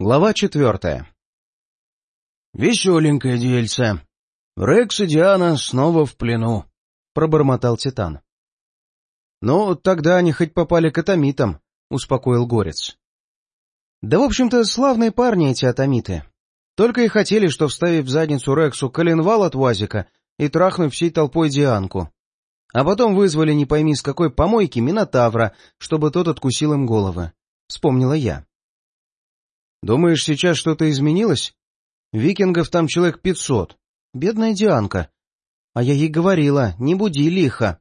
Глава четвертая. «Веселенькое дельце. Рекс и Диана снова в плену», — пробормотал Титан. «Ну, тогда они хоть попали к атомитам», — успокоил Горец. «Да, в общем-то, славные парни эти атомиты. Только и хотели, что вставив в задницу Рексу коленвал от УАЗика и трахнуть всей толпой Дианку. А потом вызвали не пойми с какой помойки Минотавра, чтобы тот откусил им головы. Вспомнила я. Думаешь, сейчас что-то изменилось? Викингов там человек пятьсот. Бедная Дианка. А я ей говорила, не буди лихо.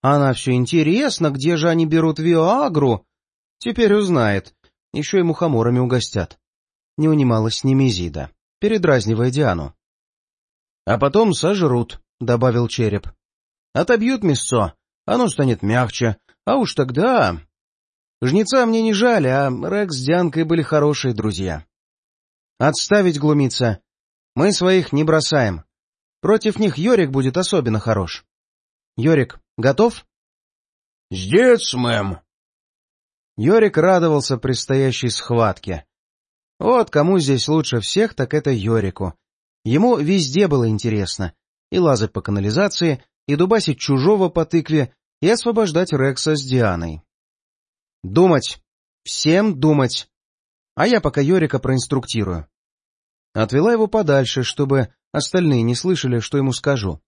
Она все интересно, где же они берут Виагру? Теперь узнает. Еще и мухоморами угостят. Не унималась Немезида, передразнивая Диану. — А потом сожрут, — добавил череп. — Отобьют мясцо, оно станет мягче, а уж тогда... Жнеца мне не жаль, а Рекс с Дианкой были хорошие друзья. Отставить глумиться. Мы своих не бросаем. Против них Йорик будет особенно хорош. Йорик, готов? — Здесь, мэм. Йорик радовался предстоящей схватке. Вот кому здесь лучше всех, так это Йорику. Ему везде было интересно. И лазать по канализации, и дубасить чужого по тыкве, и освобождать Рекса с Дианой. Думать. Всем думать. А я пока Йорика проинструктирую. Отвела его подальше, чтобы остальные не слышали, что ему скажу.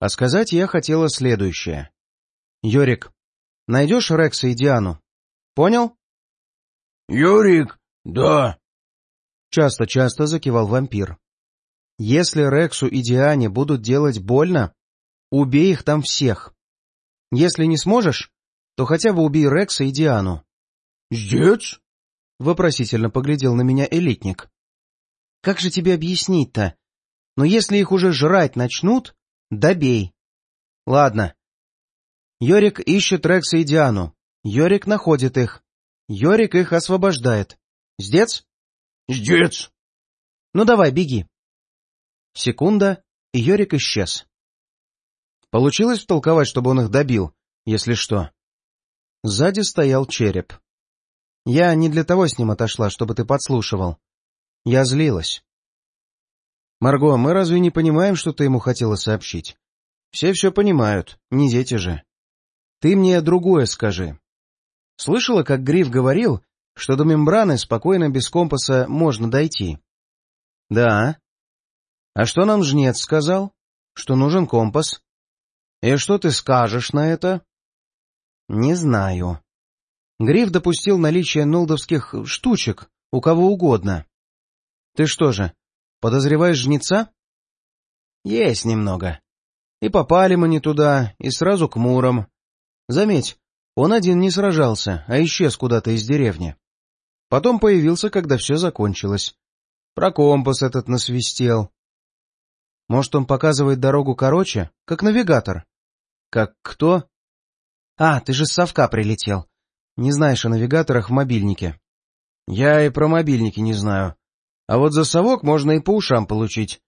А сказать я хотела следующее. Йорик, найдешь Рекса и Диану? Понял? Йорик, да. Часто-часто закивал вампир. Если Рексу и Диане будут делать больно, убей их там всех. Если не сможешь, то хотя бы убей Рекса и Диану. — Здесь? — вопросительно поглядел на меня элитник. — Как же тебе объяснить-то? Но если их уже жрать начнут, добей. Ладно. Йорик ищет Рекса и Диану. Йорик находит их. Йорик их освобождает. Сдец? — Сдец. — Ну давай, беги. Секунда, и Йорик исчез. Получилось втолковать, чтобы он их добил, если что. Сзади стоял череп. Я не для того с ним отошла, чтобы ты подслушивал. Я злилась. Марго, мы разве не понимаем, что ты ему хотела сообщить? Все все понимают, не дети же. Ты мне другое скажи. Слышала, как Гриф говорил, что до мембраны спокойно без компаса можно дойти? Да. А что нам жнец сказал? Что нужен компас. И что ты скажешь на это? Не знаю. Гриф допустил наличие нолдовских штучек у кого угодно. Ты что же, подозреваешь жнеца? Есть немного. И попали мы не туда, и сразу к мурам. Заметь, он один не сражался, а исчез куда-то из деревни. Потом появился, когда все закончилось. Про компас этот насвистел. Может, он показывает дорогу короче, как навигатор? Как кто? А, ты же с совка прилетел. Не знаешь о навигаторах в мобильнике. Я и про мобильники не знаю. А вот за совок можно и по ушам получить.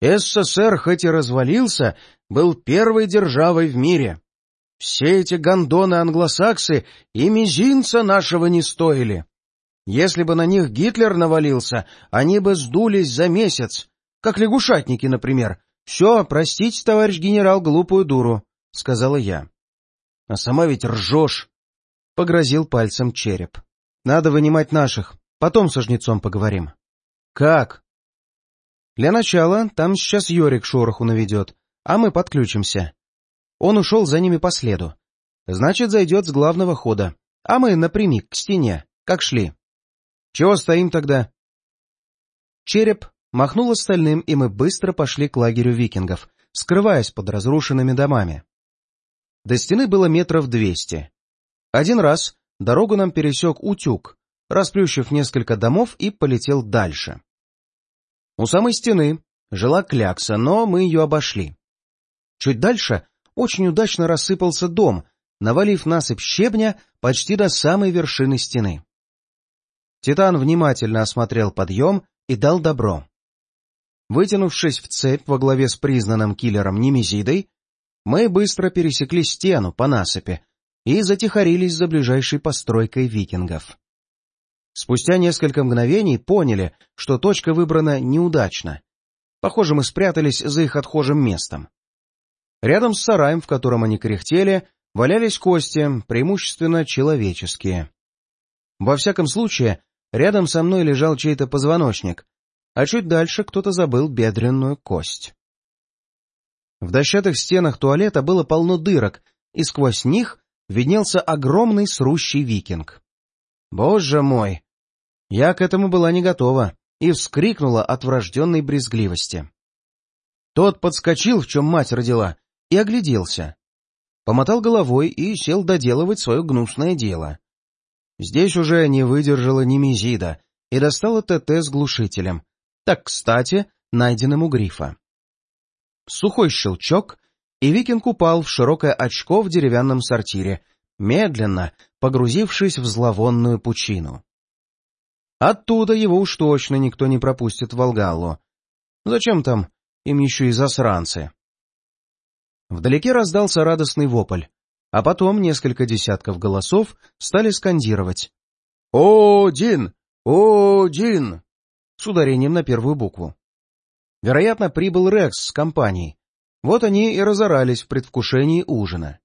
СССР, хоть и развалился, был первой державой в мире. Все эти гондоны-англосаксы и мизинца нашего не стоили. Если бы на них Гитлер навалился, они бы сдулись за месяц, как лягушатники, например. — Все, простите, товарищ генерал, глупую дуру, — сказала я. А сама ведь ржешь. Погрозил пальцем череп. Надо вынимать наших, потом со жнецом поговорим. Как? Для начала там сейчас Йорик шороху наведет, а мы подключимся. Он ушел за ними по следу. Значит, зайдет с главного хода, а мы напрямик к стене, как шли. Чего стоим тогда? Череп махнул остальным, и мы быстро пошли к лагерю викингов, скрываясь под разрушенными домами. До стены было метров двести. Один раз дорогу нам пересек утюг, расплющив несколько домов и полетел дальше. У самой стены жила клякса, но мы ее обошли. Чуть дальше очень удачно рассыпался дом, навалив насыпь щебня почти до самой вершины стены. Титан внимательно осмотрел подъем и дал добро. Вытянувшись в цепь во главе с признанным киллером Немезидой, мы быстро пересекли стену по насыпи и затихарились за ближайшей постройкой викингов. Спустя несколько мгновений поняли, что точка выбрана неудачно. Похоже, мы спрятались за их отхожим местом. Рядом с сараем, в котором они кряхтели, валялись кости, преимущественно человеческие. Во всяком случае, рядом со мной лежал чей-то позвоночник, а чуть дальше кто-то забыл бедренную кость. В дощатых стенах туалета было полно дырок, и сквозь них виднелся огромный срущий викинг. Боже мой! Я к этому была не готова и вскрикнула от врожденной брезгливости. Тот подскочил, в чем мать родила, и огляделся. Помотал головой и сел доделывать свое гнусное дело. Здесь уже не выдержала Немезида и достала ТТ с глушителем, так кстати, найденным у грифа. Сухой щелчок, и викинг упал в широкое очко в деревянном сортире, медленно погрузившись в зловонную пучину. Оттуда его уж точно никто не пропустит в Волгаллу. Зачем там им еще и засранцы? Вдалеке раздался радостный вопль, а потом несколько десятков голосов стали скандировать. «Один! Один!» с ударением на первую букву. Вероятно, прибыл Рекс с компанией. Вот они и разорались в предвкушении ужина.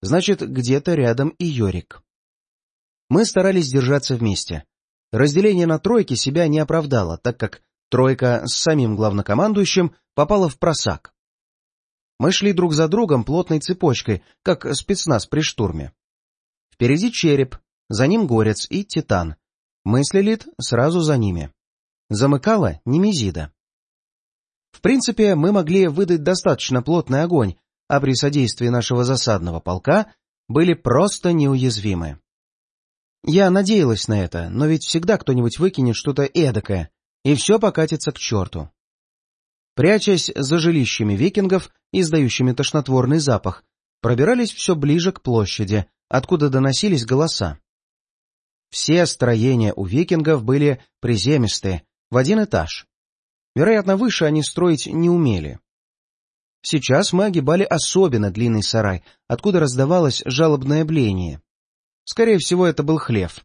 Значит, где-то рядом и Йорик. Мы старались держаться вместе. Разделение на тройки себя не оправдало, так как тройка с самим главнокомандующим попала в просак. Мы шли друг за другом плотной цепочкой, как спецназ при штурме. Впереди череп, за ним горец и титан. Мыслилит сразу за ними замыкала Немезида. В принципе, мы могли выдать достаточно плотный огонь, а при содействии нашего засадного полка были просто неуязвимы. Я надеялась на это, но ведь всегда кто-нибудь выкинет что-то эдакое, и все покатится к черту. Прячась за жилищами викингов, издающими тошнотворный запах, пробирались все ближе к площади, откуда доносились голоса. Все строения у викингов были приземистые, в один этаж. Вероятно, выше они строить не умели. Сейчас мы огибали особенно длинный сарай, откуда раздавалось жалобное бление. Скорее всего, это был хлев.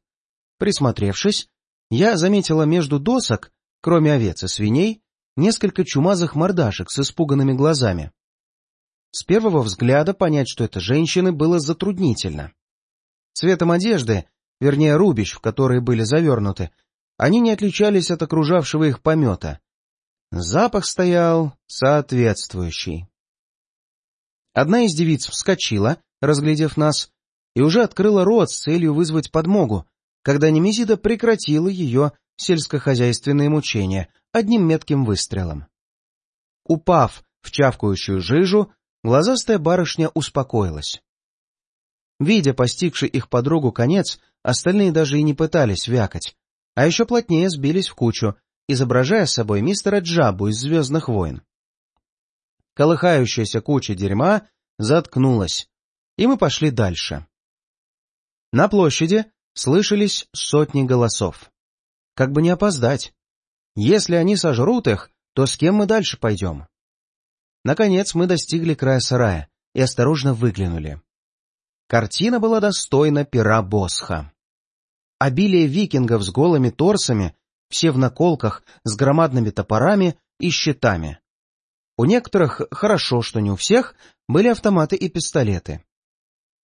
Присмотревшись, я заметила между досок, кроме овец и свиней, несколько чумазых мордашек с испуганными глазами. С первого взгляда понять, что это женщины, было затруднительно. Цветом одежды, вернее рубищ, в которые были завернуты, они не отличались от окружавшего их помета. Запах стоял соответствующий. Одна из девиц вскочила, разглядев нас, и уже открыла рот с целью вызвать подмогу, когда Немезида прекратила ее сельскохозяйственные мучения одним метким выстрелом. Упав в чавкающую жижу, глазастая барышня успокоилась. Видя постигший их подругу конец, остальные даже и не пытались вякать, а еще плотнее сбились в кучу, изображая собой мистера Джабу из «Звездных войн». Колыхающаяся куча дерьма заткнулась, и мы пошли дальше. На площади слышались сотни голосов. Как бы не опоздать. Если они сожрут их, то с кем мы дальше пойдем? Наконец мы достигли края сарая и осторожно выглянули. Картина была достойна пера Босха. Обилие викингов с голыми торсами, все в наколках, с громадными топорами и щитами. У некоторых, хорошо, что не у всех, были автоматы и пистолеты.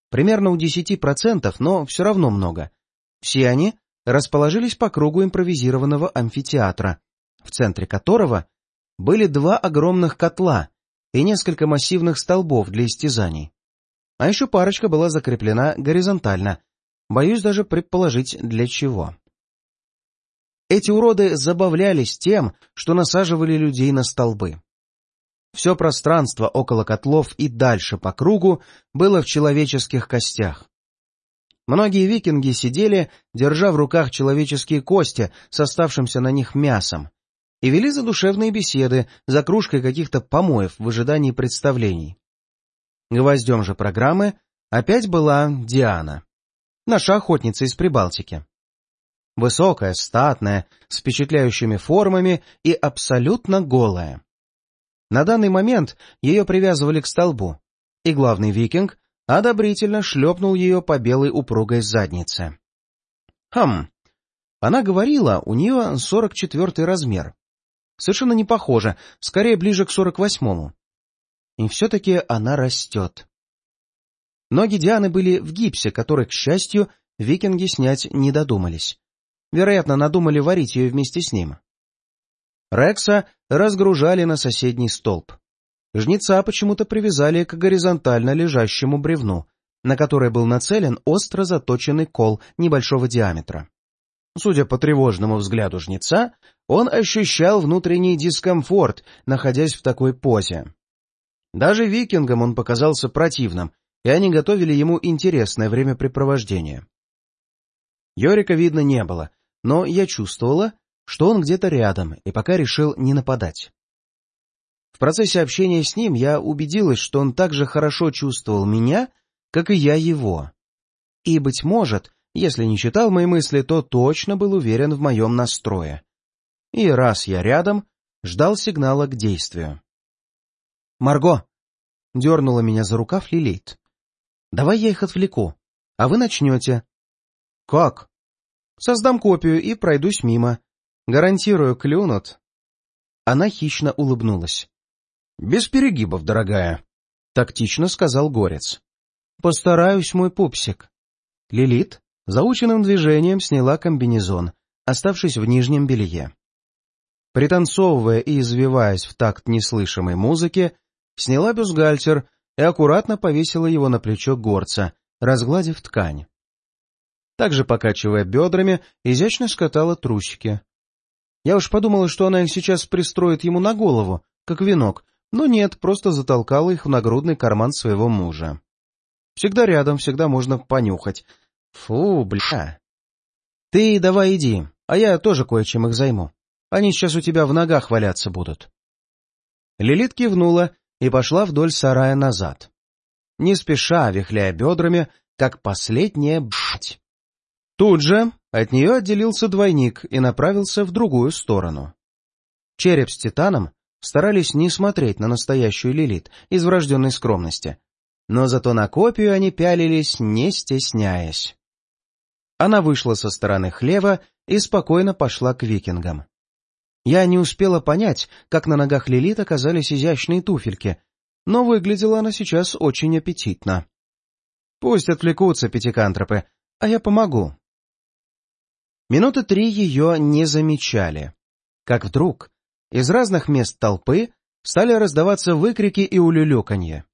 Примерно у десяти процентов, но все равно много. Все они расположились по кругу импровизированного амфитеатра, в центре которого были два огромных котла и несколько массивных столбов для истязаний. А еще парочка была закреплена горизонтально, Боюсь даже предположить, для чего. Эти уроды забавлялись тем, что насаживали людей на столбы. Все пространство около котлов и дальше по кругу было в человеческих костях. Многие викинги сидели, держа в руках человеческие кости с оставшимся на них мясом, и вели задушевные беседы за кружкой каких-то помоев в ожидании представлений. Гвоздем же программы опять была Диана наша охотница из Прибалтики. Высокая, статная, с впечатляющими формами и абсолютно голая. На данный момент ее привязывали к столбу, и главный викинг одобрительно шлепнул ее по белой упругой заднице. Хм, Она говорила, у нее 44 размер. Совершенно не похоже, скорее ближе к 48-му. И все-таки она растет. Ноги Дианы были в гипсе, который, к счастью, викинги снять не додумались. Вероятно, надумали варить ее вместе с ним. Рекса разгружали на соседний столб. Жнеца почему-то привязали к горизонтально лежащему бревну, на которое был нацелен остро заточенный кол небольшого диаметра. Судя по тревожному взгляду жнеца, он ощущал внутренний дискомфорт, находясь в такой позе. Даже викингам он показался противным, и они готовили ему интересное времяпрепровождение. Йорика видно не было, но я чувствовала, что он где-то рядом, и пока решил не нападать. В процессе общения с ним я убедилась, что он так же хорошо чувствовал меня, как и я его. И, быть может, если не читал мои мысли, то точно был уверен в моем настрое. И раз я рядом, ждал сигнала к действию. «Марго!» — дернула меня за рукав Лилит. «Давай я их отвлеку, а вы начнете». «Как?» «Создам копию и пройдусь мимо. Гарантирую, клюнут». Она хищно улыбнулась. «Без перегибов, дорогая», — тактично сказал Горец. «Постараюсь, мой пупсик». Лилит заученным движением сняла комбинезон, оставшись в нижнем белье. Пританцовывая и извиваясь в такт неслышимой музыки, сняла бюстгальтер и аккуратно повесила его на плечо горца, разгладив ткань. Также, покачивая бедрами, изящно скатала трусики. Я уж подумала, что она их сейчас пристроит ему на голову, как венок, но нет, просто затолкала их в нагрудный карман своего мужа. Всегда рядом, всегда можно понюхать. Фу, бля. Ты давай иди, а я тоже кое-чем их займу. Они сейчас у тебя в ногах валяться будут. Лилит кивнула и пошла вдоль сарая назад. Не спеша, вихляя бедрами, как последняя бшать. Тут же от нее отделился двойник и направился в другую сторону. Череп с титаном старались не смотреть на настоящую Лилит из врожденной скромности, но зато на копию они пялились, не стесняясь. Она вышла со стороны хлева и спокойно пошла к викингам. Я не успела понять, как на ногах Лилит оказались изящные туфельки, но выглядела она сейчас очень аппетитно. Пусть отвлекутся пятикантропы, а я помогу. Минуты три ее не замечали. Как вдруг из разных мест толпы стали раздаваться выкрики и улюлюканье.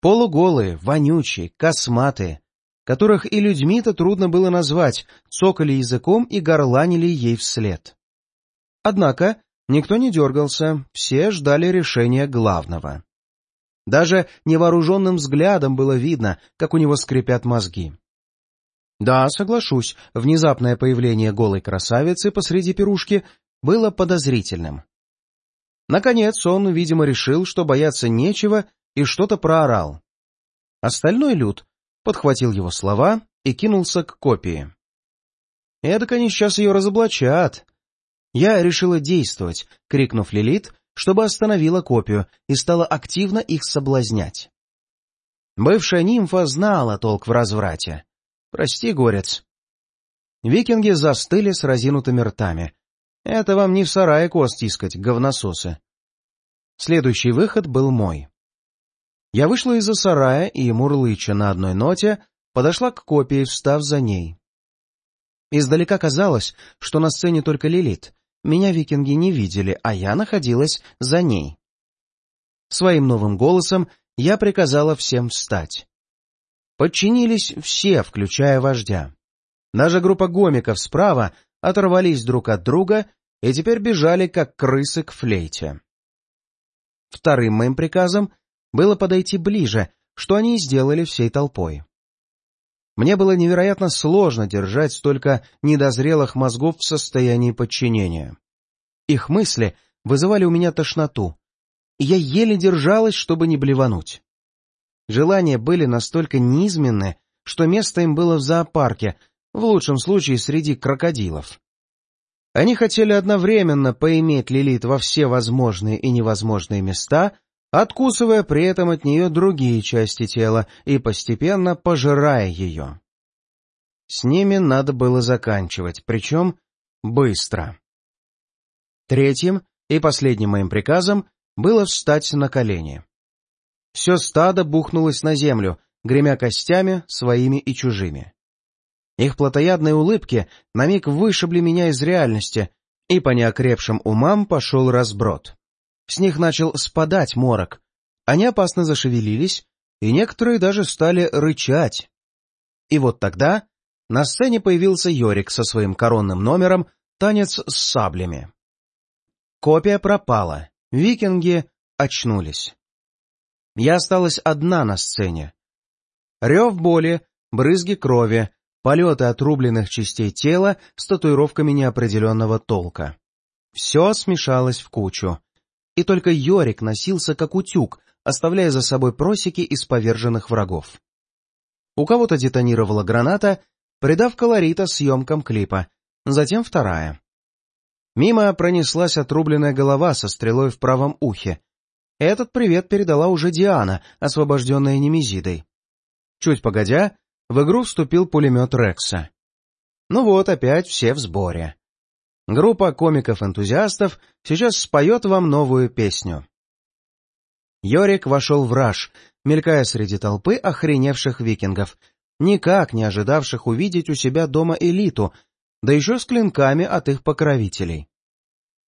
Полуголые, вонючие, косматые, которых и людьми-то трудно было назвать, цокали языком и горланили ей вслед. Однако никто не дергался, все ждали решения главного. Даже невооруженным взглядом было видно, как у него скрипят мозги. Да, соглашусь, внезапное появление голой красавицы посреди пирушки было подозрительным. Наконец он, видимо, решил, что бояться нечего, и что-то проорал. Остальной люд подхватил его слова и кинулся к копии. «Эдак они сейчас ее разоблачат», я решила действовать, крикнув Лилит, чтобы остановила копию и стала активно их соблазнять. Бывшая нимфа знала толк в разврате. Прости, горец. Викинги застыли с разинутыми ртами. Это вам не в сарае кост тискать, говнососы. Следующий выход был мой. Я вышла из-за сарая и, мурлыча на одной ноте, подошла к копии, встав за ней. Издалека казалось, что на сцене только Лилит, меня викинги не видели, а я находилась за ней. Своим новым голосом я приказала всем встать. Подчинились все, включая вождя. Даже группа гомиков справа оторвались друг от друга и теперь бежали, как крысы к флейте. Вторым моим приказом было подойти ближе, что они и сделали всей толпой. Мне было невероятно сложно держать столько недозрелых мозгов в состоянии подчинения. Их мысли вызывали у меня тошноту, и я еле держалась, чтобы не блевануть. Желания были настолько низменны, что место им было в зоопарке, в лучшем случае среди крокодилов. Они хотели одновременно поиметь Лилит во все возможные и невозможные места — откусывая при этом от нее другие части тела и постепенно пожирая ее. С ними надо было заканчивать, причем Быстро. Третьим и последним моим приказом было встать на колени. Все стадо бухнулось на землю, гремя костями своими и чужими. Их плотоядные улыбки на миг вышибли меня из реальности, и по неокрепшим умам пошел разброд. С них начал спадать морок. Они опасно зашевелились, и некоторые даже стали рычать. И вот тогда на сцене появился Йорик со своим коронным номером «Танец с саблями». Копия пропала, викинги очнулись. Я осталась одна на сцене. Рев боли, брызги крови, полеты отрубленных частей тела с татуировками неопределенного толка. Все смешалось в кучу. И только Йорик носился как утюг, оставляя за собой просеки из поверженных врагов. У кого-то детонировала граната, придав колорита съемкам клипа, затем вторая. Мимо пронеслась отрубленная голова со стрелой в правом ухе. Этот привет передала уже Диана, освобожденная Немезидой. Чуть погодя, в игру вступил пулемет Рекса. Ну вот, опять все в сборе. Группа комиков-энтузиастов сейчас споет вам новую песню. Йорик вошел в раж, мелькая среди толпы охреневших викингов, никак не ожидавших увидеть у себя дома элиту, да еще с клинками от их покровителей.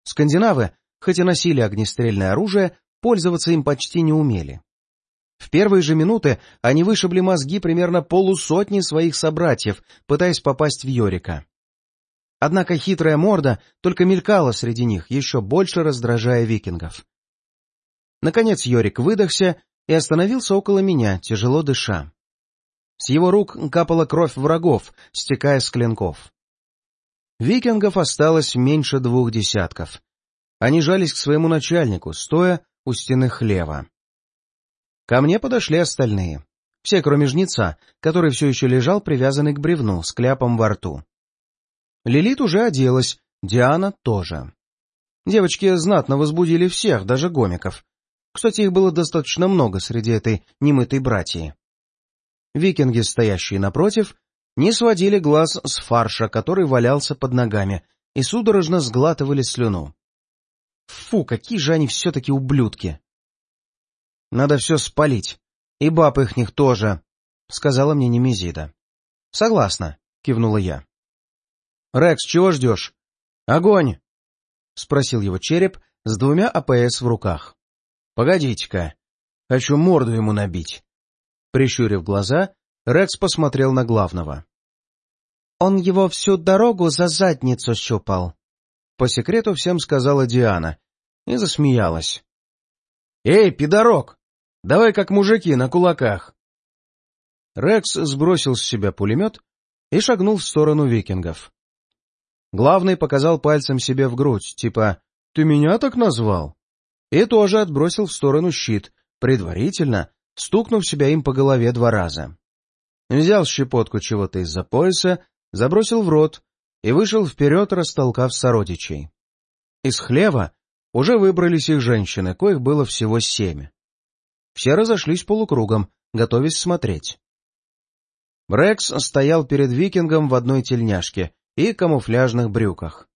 Скандинавы, хоть и носили огнестрельное оружие, пользоваться им почти не умели. В первые же минуты они вышибли мозги примерно полусотни своих собратьев, пытаясь попасть в Йорика. Однако хитрая морда только мелькала среди них, еще больше раздражая викингов. Наконец Йорик выдохся и остановился около меня, тяжело дыша. С его рук капала кровь врагов, стекая с клинков. Викингов осталось меньше двух десятков. Они жались к своему начальнику, стоя у стены хлева. Ко мне подошли остальные. Все, кроме жнеца, который все еще лежал привязанный к бревну с кляпом во рту. Лилит уже оделась, Диана тоже. Девочки знатно возбудили всех, даже гомиков. Кстати, их было достаточно много среди этой немытой братьи. Викинги, стоящие напротив, не сводили глаз с фарша, который валялся под ногами, и судорожно сглатывали слюну. Фу, какие же они все-таки ублюдки! Надо все спалить. И баб ихних тоже, — сказала мне Немезида. — Согласна, — кивнула я. — Рекс, чего ждешь? — Огонь! — спросил его череп с двумя АПС в руках. — Погодите-ка, хочу морду ему набить. Прищурив глаза, Рекс посмотрел на главного. — Он его всю дорогу за задницу щупал. По секрету всем сказала Диана и засмеялась. — Эй, пидорок! Давай как мужики, на кулаках!» Рекс сбросил с себя пулемет и шагнул в сторону викингов. Главный показал пальцем себе в грудь, типа «Ты меня так назвал?» И тоже отбросил в сторону щит, предварительно стукнув себя им по голове два раза. Взял щепотку чего-то из-за пояса, забросил в рот и вышел вперед, растолкав сородичей. Из хлева уже выбрались их женщины, коих было всего семь. Все разошлись полукругом, готовясь смотреть. Рекс стоял перед викингом в одной тельняшке и камуфляжных брюках.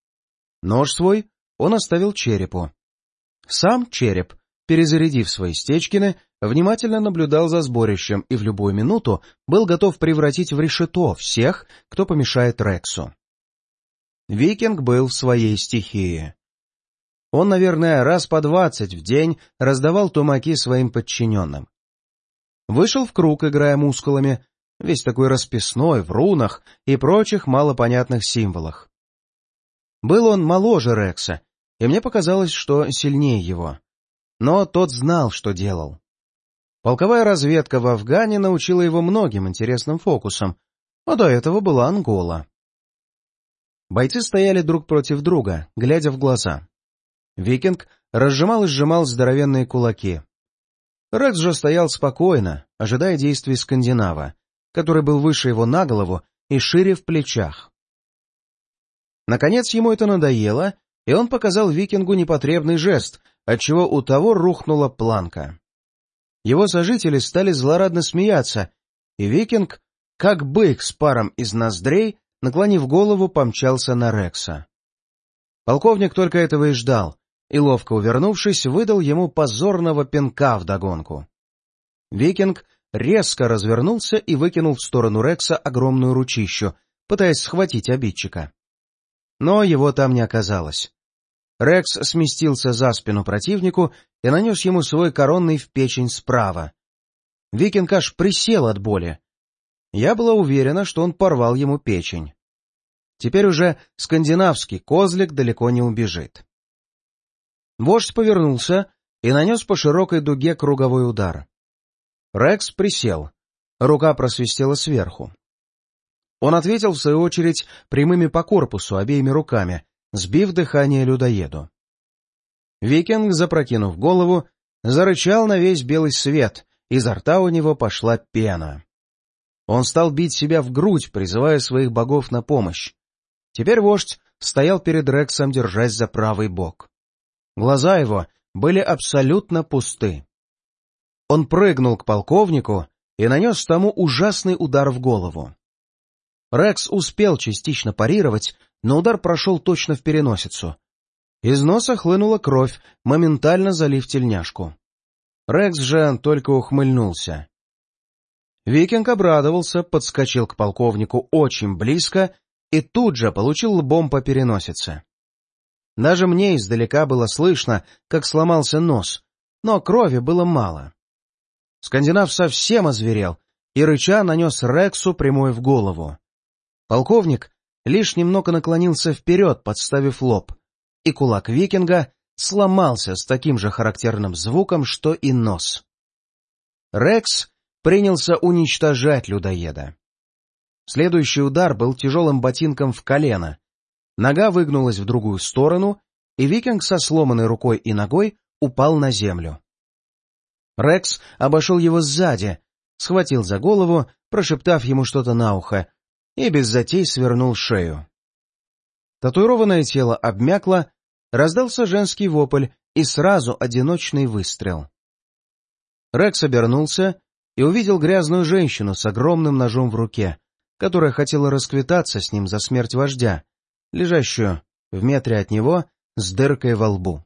Нож свой он оставил черепу. Сам череп, перезарядив свои стечкины, внимательно наблюдал за сборищем и в любую минуту был готов превратить в решето всех, кто помешает Рексу. Викинг был в своей стихии. Он, наверное, раз по двадцать в день раздавал тумаки своим подчиненным. Вышел в круг, играя мускулами, весь такой расписной, в рунах и прочих малопонятных символах. Был он моложе Рекса, и мне показалось, что сильнее его. Но тот знал, что делал. Полковая разведка в Афгане научила его многим интересным фокусам, а до этого была Ангола. Бойцы стояли друг против друга, глядя в глаза. Викинг разжимал и сжимал здоровенные кулаки. Рекс же стоял спокойно, ожидая действий скандинава, который был выше его на голову и шире в плечах. Наконец ему это надоело, и он показал викингу непотребный жест, отчего у того рухнула планка. Его сожители стали злорадно смеяться, и викинг, как бык с паром из ноздрей, наклонив голову, помчался на Рекса. Полковник только этого и ждал, и, ловко увернувшись, выдал ему позорного пинка вдогонку. Викинг резко развернулся и выкинул в сторону Рекса огромную ручищу, пытаясь схватить обидчика. Но его там не оказалось. Рекс сместился за спину противнику и нанес ему свой коронный в печень справа. Викинг аж присел от боли. Я была уверена, что он порвал ему печень. Теперь уже скандинавский козлик далеко не убежит. Вождь повернулся и нанес по широкой дуге круговой удар. Рекс присел. Рука просвистела сверху. Он ответил, в свою очередь, прямыми по корпусу обеими руками, сбив дыхание людоеду. Викинг, запрокинув голову, зарычал на весь белый свет, изо рта у него пошла пена. Он стал бить себя в грудь, призывая своих богов на помощь. Теперь вождь стоял перед Рексом, держась за правый бок. Глаза его были абсолютно пусты. Он прыгнул к полковнику и нанес тому ужасный удар в голову. Рекс успел частично парировать, но удар прошел точно в переносицу. Из носа хлынула кровь, моментально залив тельняшку. Рекс же только ухмыльнулся. Викинг обрадовался, подскочил к полковнику очень близко и тут же получил лбом по переносице. Даже мне издалека было слышно, как сломался нос, но крови было мало. Скандинав совсем озверел и рыча нанес Рексу прямой в голову. Полковник лишь немного наклонился вперед, подставив лоб, и кулак викинга сломался с таким же характерным звуком, что и нос. Рекс принялся уничтожать людоеда. Следующий удар был тяжелым ботинком в колено. Нога выгнулась в другую сторону, и викинг со сломанной рукой и ногой упал на землю. Рекс обошел его сзади, схватил за голову, прошептав ему что-то на ухо, и без затей свернул шею. Татуированное тело обмякло, раздался женский вопль и сразу одиночный выстрел. Рекс обернулся и увидел грязную женщину с огромным ножом в руке, которая хотела расквитаться с ним за смерть вождя, лежащую в метре от него с дыркой во лбу.